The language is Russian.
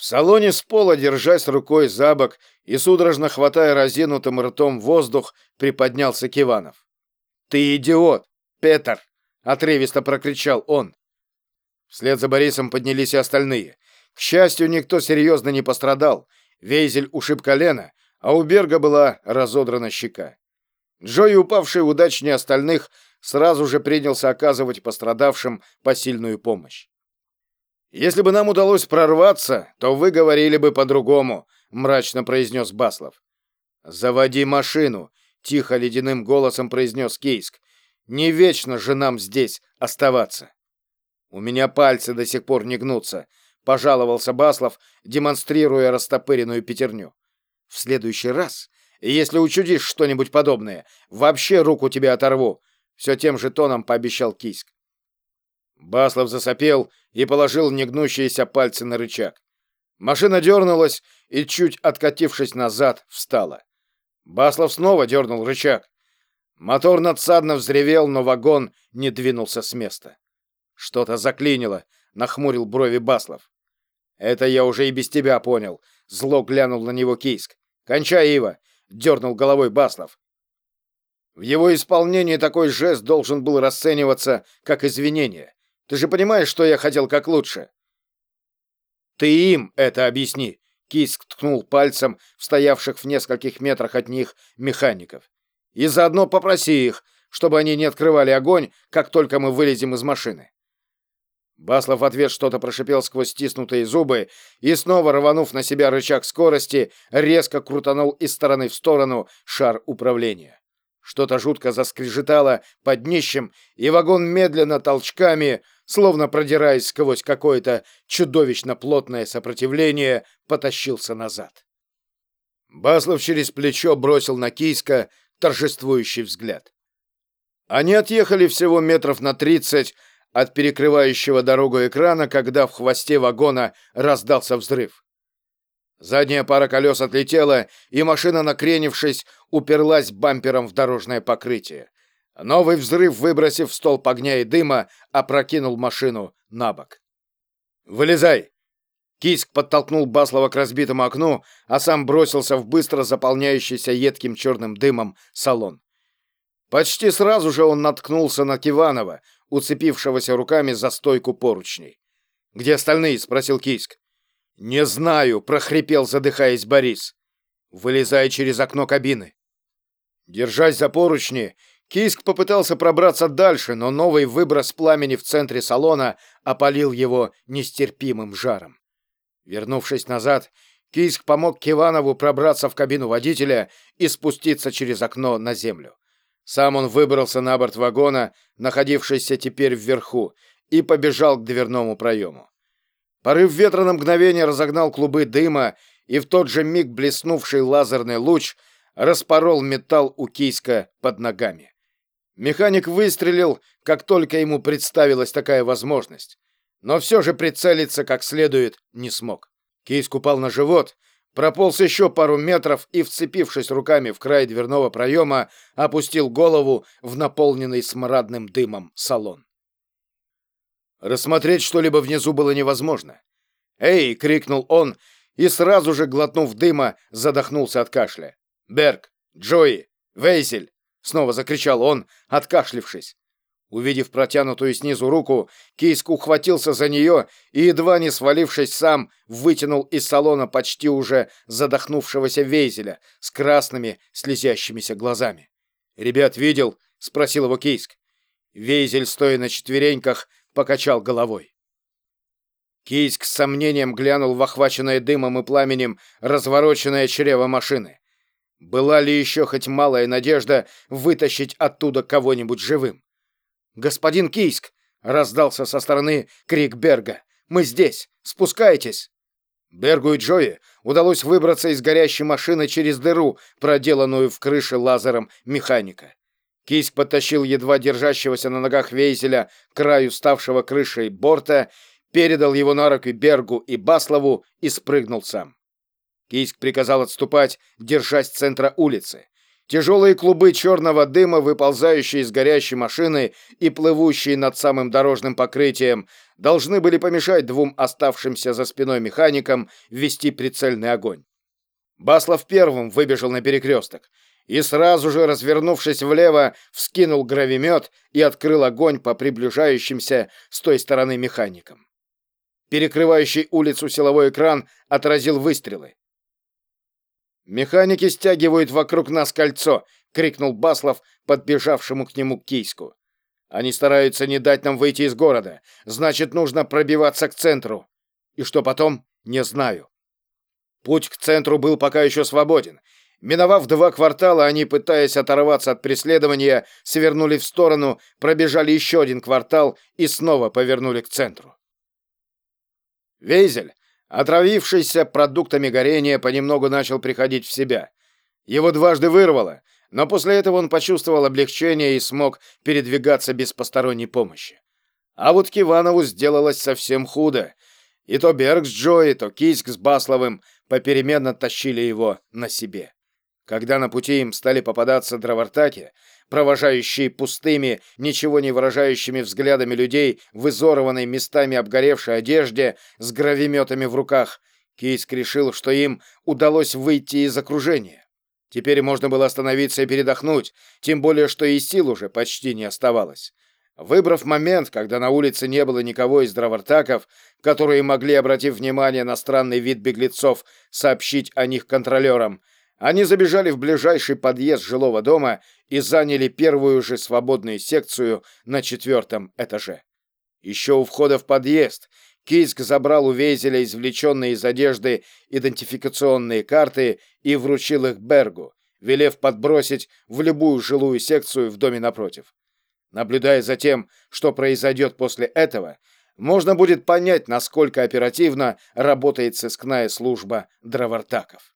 В салоне с пола, держась рукой за бок и судорожно хватая разинутым ртом воздух, приподнялся Киванов. «Ты идиот, Петр!» — отрывисто прокричал он. Вслед за Борисом поднялись и остальные. К счастью, никто серьезно не пострадал. Вейзель ушиб колено, а у Берга была разодрана щека. Джои, упавший удачнее остальных, сразу же принялся оказывать пострадавшим посильную помощь. «Если бы нам удалось прорваться, то вы говорили бы по-другому», — мрачно произнес Баслов. «Заводи машину», — тихо ледяным голосом произнес Кейск. «Не вечно же нам здесь оставаться». «У меня пальцы до сих пор не гнутся», — пожаловался Баслов, демонстрируя растопыренную пятерню. «В следующий раз, если учудишь что-нибудь подобное, вообще руку тебе оторву», — все тем же тоном пообещал Кийск. Баслов засопел и положил негнущиеся пальцы на рычаг. Машина дернулась и, чуть откатившись назад, встала. Баслов снова дернул рычаг. Мотор надсадно взревел, но вагон не двинулся с места. Что-то заклинило, нахмурил брови Баслов. Это я уже и без тебя понял. Зло глянул на него Кийск. Кончай, Ива, дернул головой Баслов. В его исполнении такой жест должен был расцениваться как извинение. Ты же понимаешь, что я хотел как лучше. Ты им это объясни. Киск ткнул пальцем в стоявших в нескольких метрах от них механиков. И заодно попроси их, чтобы они не открывали огонь, как только мы вылезем из машины. Баслов в ответ что-то прошипел сквозь стиснутые зубы и, снова рванув на себя рычаг скорости, резко крутанул из стороны в сторону шар управления. Что-то жутко заскрежетало под днищем, и вагон медленно толчками, словно продираясь сквозь какое-то чудовищно плотное сопротивление, потащился назад. Баслов через плечо бросил на Кийска торжествующий взгляд. Они отъехали всего метров на тридцать от перекрывающего дорогу экрана, когда в хвосте вагона раздался взрыв. Задняя пара колес отлетела, и машина, накренившись, уперлась бампером в дорожное покрытие. Новый взрыв, выбросив столб огня и дыма, опрокинул машину на бок. «Вылезай!» Киск подтолкнул Баслова к разбитому окну, а сам бросился в быстро заполняющийся едким черным дымом салон. Почти сразу же он наткнулся на Киванова, уцепившегося руками за стойку поручней. «Где остальные?» — спросил Киск. «Не знаю», — прохрипел, задыхаясь Борис. «Вылезай через окно кабины». Держась за поручни, Киск попытался пробраться дальше, но новый выброс пламени в центре салона опалил его нестерпимым жаром. Вернувшись назад, Киск помог Киванову пробраться в кабину водителя и спуститься через окно на землю. Сам он выбрался на борт вагона, находившийся теперь вверху, и побежал к дверному проему. Порыв ветра на мгновение разогнал клубы дыма, и в тот же миг блеснувший лазерный луч распорол металл у кийска под ногами. Механик выстрелил, как только ему представилась такая возможность, но все же прицелиться как следует не смог. Кийск упал на живот, прополз еще пару метров и, вцепившись руками в край дверного проема, опустил голову в наполненный смрадным дымом салон. Рассмотреть что-либо внизу было невозможно. «Эй!» — крикнул он, и сразу же, глотнув дыма, задохнулся от кашля. «Берг! Джои! Вейзель!» — снова закричал он, откашлившись. Увидев протянутую снизу руку, Кийск ухватился за нее и, едва не свалившись сам, вытянул из салона почти уже задохнувшегося Вейзеля с красными слезящимися глазами. «Ребят, видел?» — спросил его Кийск. Вейзель, стоя на четвереньках, покачал головой. Кийск с сомнением глянул в охваченное дымом и пламенем развороченное чрево машины. Была ли еще хоть малая надежда вытащить оттуда кого-нибудь живым? «Господин Кийск!» — раздался со стороны крик Берга. «Мы здесь! Спускайтесь!» Бергу и Джои удалось выбраться из горящей машины через дыру, проделанную в крыше лазером механика. Кисть подтащил едва держащегося на ногах Вейзеля к краю ставшего крышей борта, передал его на руки Бергу и Баслову и спрыгнул сам. Кийск приказал отступать, держась центра улицы. Тяжелые клубы черного дыма, выползающие из горящей машины и плывущие над самым дорожным покрытием, должны были помешать двум оставшимся за спиной механикам вести прицельный огонь. Баслов первым выбежал на перекресток и сразу же, развернувшись влево, вскинул гравимет и открыл огонь по приближающимся с той стороны механикам. Перекрывающий улицу силовой экран отразил выстрелы. «Механики стягивают вокруг нас кольцо!» — крикнул Баслов, подбежавшему к нему Кийску. «Они стараются не дать нам выйти из города. Значит, нужно пробиваться к центру. И что потом? Не знаю». Путь к центру был пока еще свободен. Миновав два квартала, они, пытаясь оторваться от преследования, свернули в сторону, пробежали еще один квартал и снова повернули к центру. Вейзель Отравившийся продуктами горения, понемногу начал приходить в себя. Его дважды вырвало, но после этого он почувствовал облегчение и смог передвигаться без посторонней помощи. А вот Киванову сделалось совсем худо. И то Берг с Джои, то Кийск с Басловым попеременно тащили его на себе. Когда на пути им стали попадаться дровартаки, провожающие пустыми, ничего не выражающими взглядами людей в изорванной местами обгоревшей одежде с гравиметами в руках, Кийск решил, что им удалось выйти из окружения. Теперь можно было остановиться и передохнуть, тем более, что и сил уже почти не оставалось. Выбрав момент, когда на улице не было никого из дровартаков, которые могли, обратив внимание на странный вид беглецов, сообщить о них контролерам, они забежали в ближайший подъезд жилого дома и заняли первую же свободную секцию на четвертом этаже. Еще у входа в подъезд Кийск забрал у Вейзеля извлеченные из одежды идентификационные карты и вручил их Бергу, велев подбросить в любую жилую секцию в доме напротив. Наблюдая за тем, что произойдет после этого, можно будет понять, насколько оперативно работает сыскная служба дровартаков.